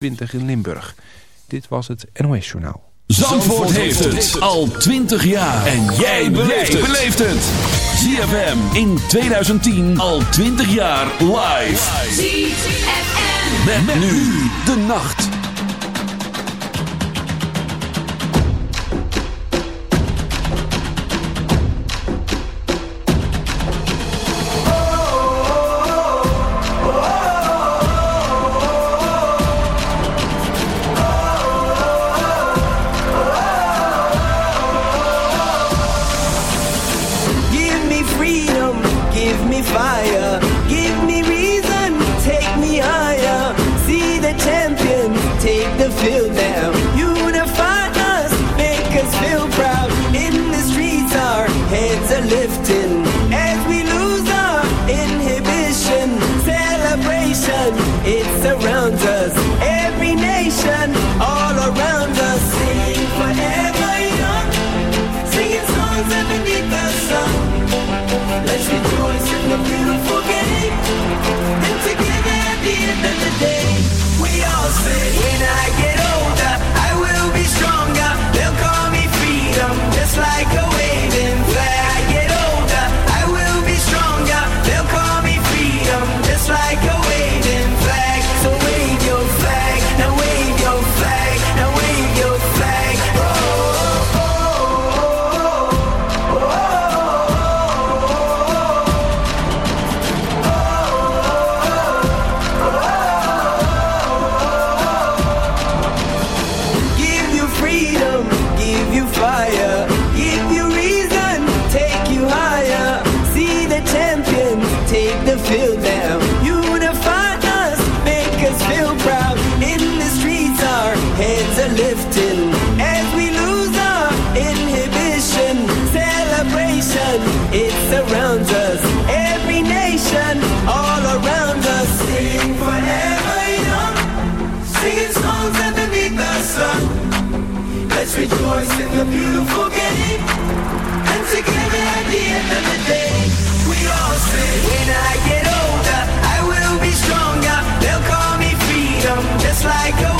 20 in Limburg. Dit was het NOS Journaal. Zandvoort, heeft het al 20 jaar. En jij beleeft het. ZFM in 2010 al 20 jaar live. ZFM. met nu de nacht. end of the day, we all say, when I get like a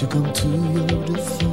to come to your defense.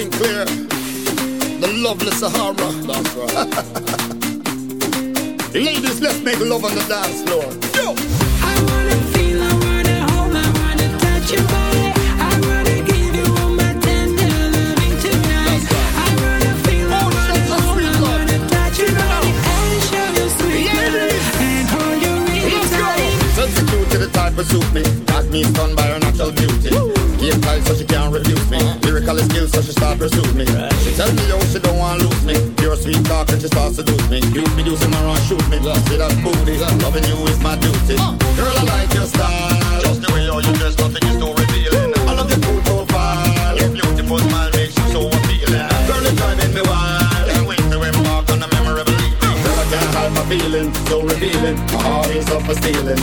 Sinclair, the lovely Sahara. That's right. Ladies, let's make love on the dance floor. Yo! I wanna feel, I wanna hold, I wanna touch your body. type suit me. Got me stunned by her natural beauty. Give tight so she can't refuse me. Lyrical skills so she start pursue me. She tell me oh she don't want lose me. Pure sweet talk and she start seduce me. You be using my run shoot me. See that booty. Loving you is my duty. Girl I like your style. Just the way you you dress nothing is too revealing. I love your cool profile. Your beautiful smile makes you so appealing. Girl it's driving me wild. Can't wait to embark on a memorable evening. Girl I can't hide my feelings. So revealing. My heart is up for stealing.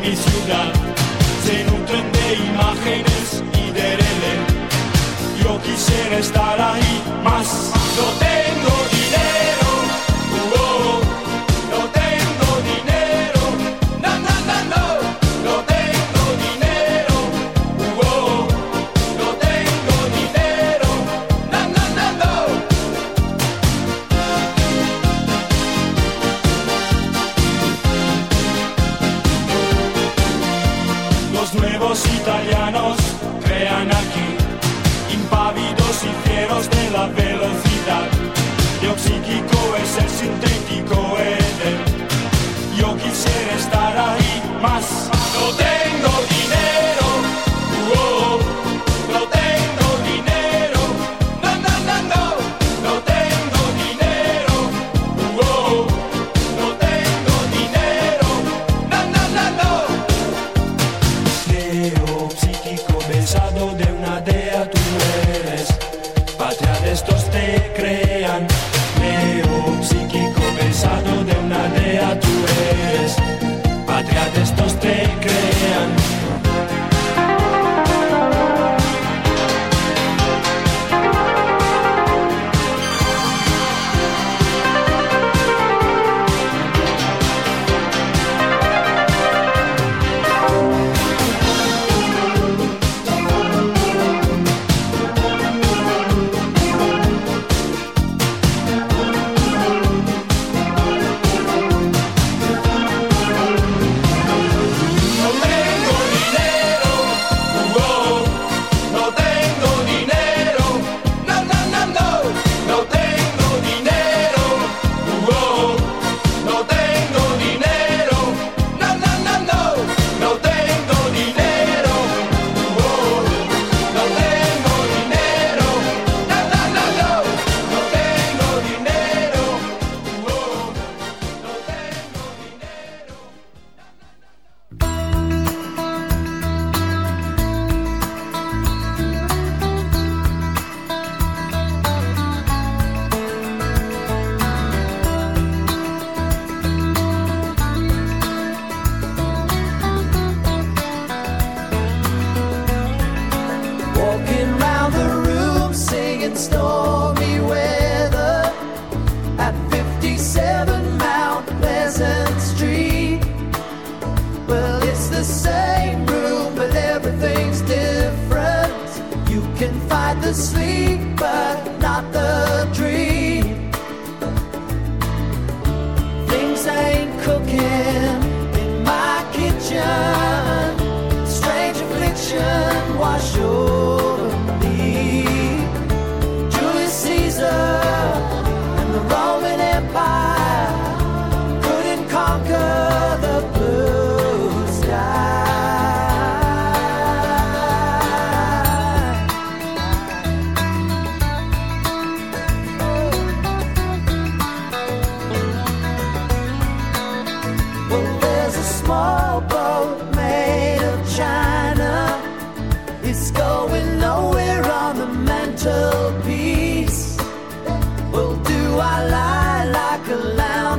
mi ciudad se nutren de imágenes y de rele. Yo quisiera estar ahí, más no tengo.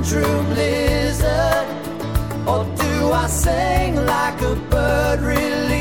true blizzard? Or do I sing like a bird released?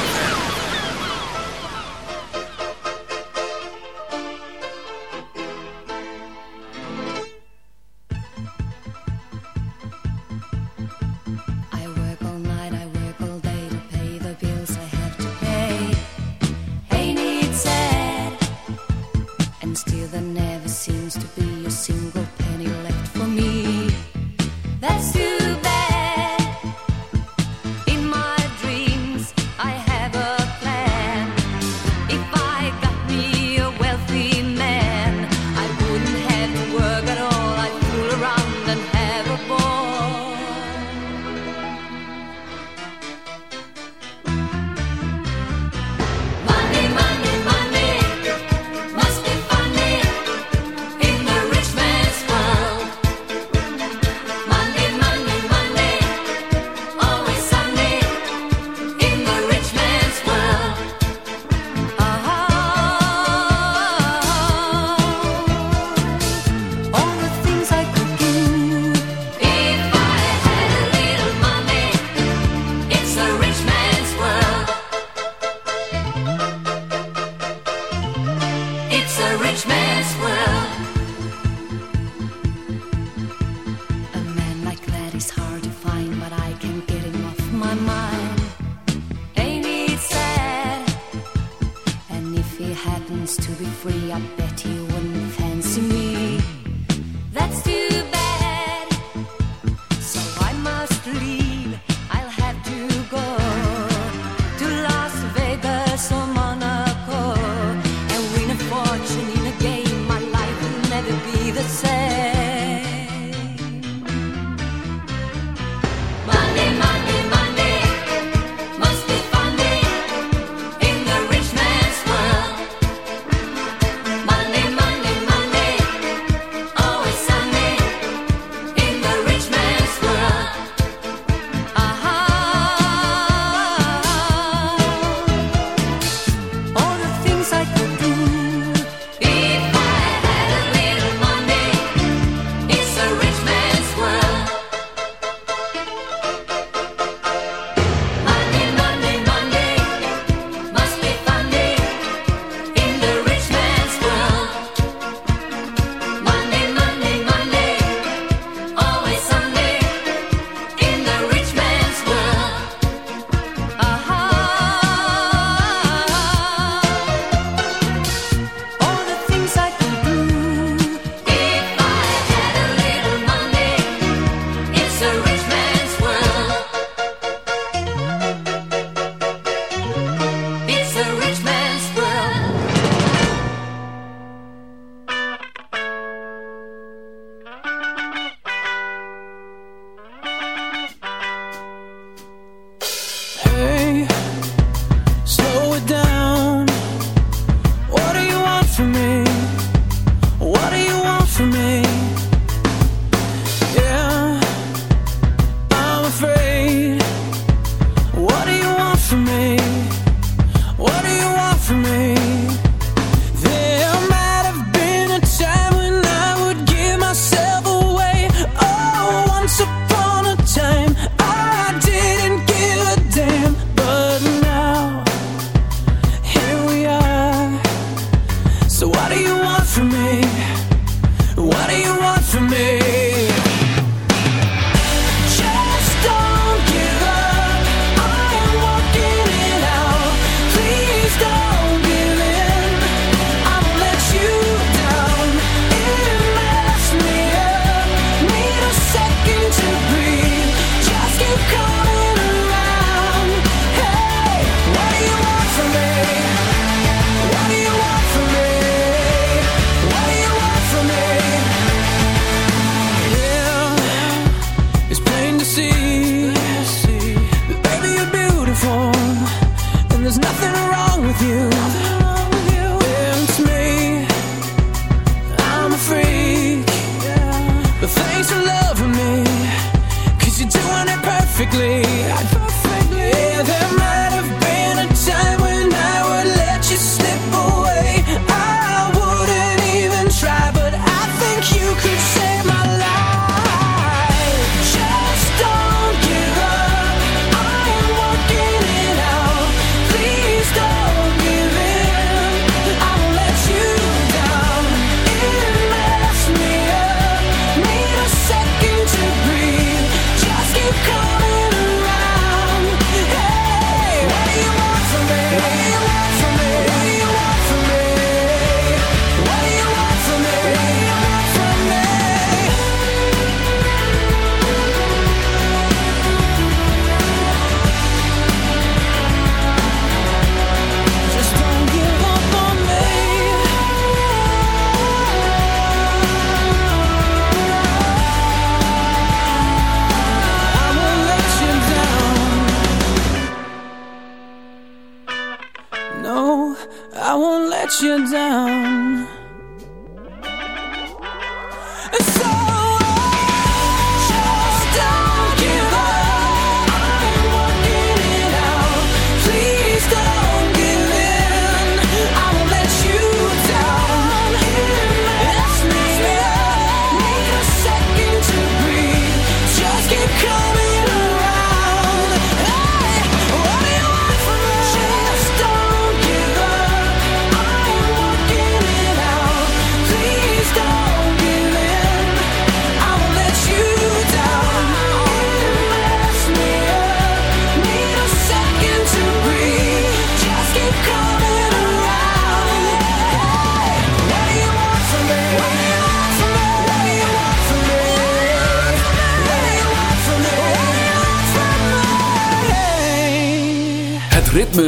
to be free, I bet you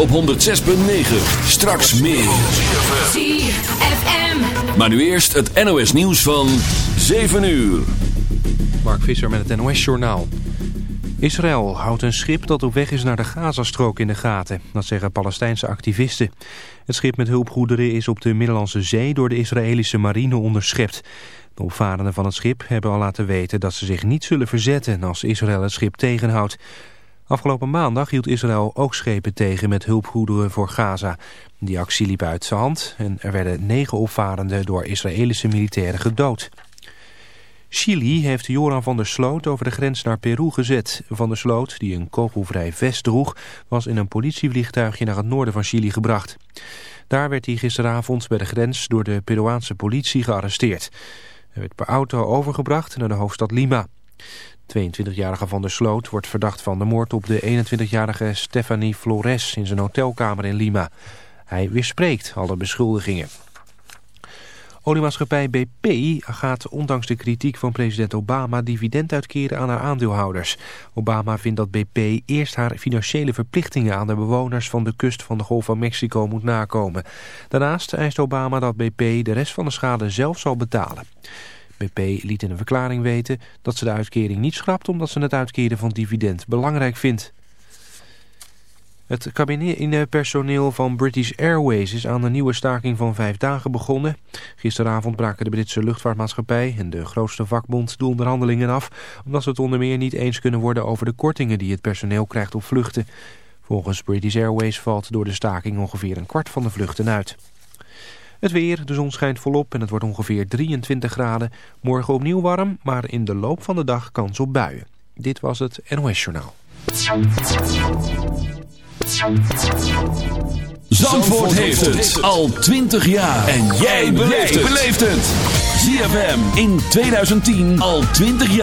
op 106.9. Straks meer. ZFM. Maar nu eerst het NOS nieuws van 7 uur. Mark Visser met het NOS-journaal. Israël houdt een schip dat op weg is naar de Gazastrook in de gaten. Dat zeggen Palestijnse activisten. Het schip met hulpgoederen is op de Middellandse Zee door de Israëlische marine onderschept. De opvarenden van het schip hebben al laten weten dat ze zich niet zullen verzetten als Israël het schip tegenhoudt. Afgelopen maandag hield Israël ook schepen tegen met hulpgoederen voor Gaza. Die actie liep uit zijn hand en er werden negen opvarenden door Israëlische militairen gedood. Chili heeft Joran van der Sloot over de grens naar Peru gezet. Van der Sloot, die een kogelvrij vest droeg, was in een politievliegtuigje naar het noorden van Chili gebracht. Daar werd hij gisteravond bij de grens door de Peruaanse politie gearresteerd. Hij werd per auto overgebracht naar de hoofdstad Lima. 22-jarige Van der Sloot wordt verdacht van de moord op de 21-jarige Stephanie Flores in zijn hotelkamer in Lima. Hij weerspreekt alle beschuldigingen. Oliemaatschappij BP gaat ondanks de kritiek van president Obama dividend uitkeren aan haar aandeelhouders. Obama vindt dat BP eerst haar financiële verplichtingen aan de bewoners van de kust van de Golf van Mexico moet nakomen. Daarnaast eist Obama dat BP de rest van de schade zelf zal betalen. BP liet in een verklaring weten dat ze de uitkering niet schrapt omdat ze het uitkeren van dividend belangrijk vindt. Het cabinet-personeel van British Airways is aan een nieuwe staking van vijf dagen begonnen. Gisteravond braken de Britse luchtvaartmaatschappij en de grootste vakbond de onderhandelingen af... omdat ze het onder meer niet eens kunnen worden over de kortingen die het personeel krijgt op vluchten. Volgens British Airways valt door de staking ongeveer een kwart van de vluchten uit. Het weer, de zon schijnt volop en het wordt ongeveer 23 graden. Morgen opnieuw warm, maar in de loop van de dag kans op buien. Dit was het NOS Journaal. Zandvoort heeft het al 20 jaar. En jij beleeft het. ZFM in 2010 al 20 jaar.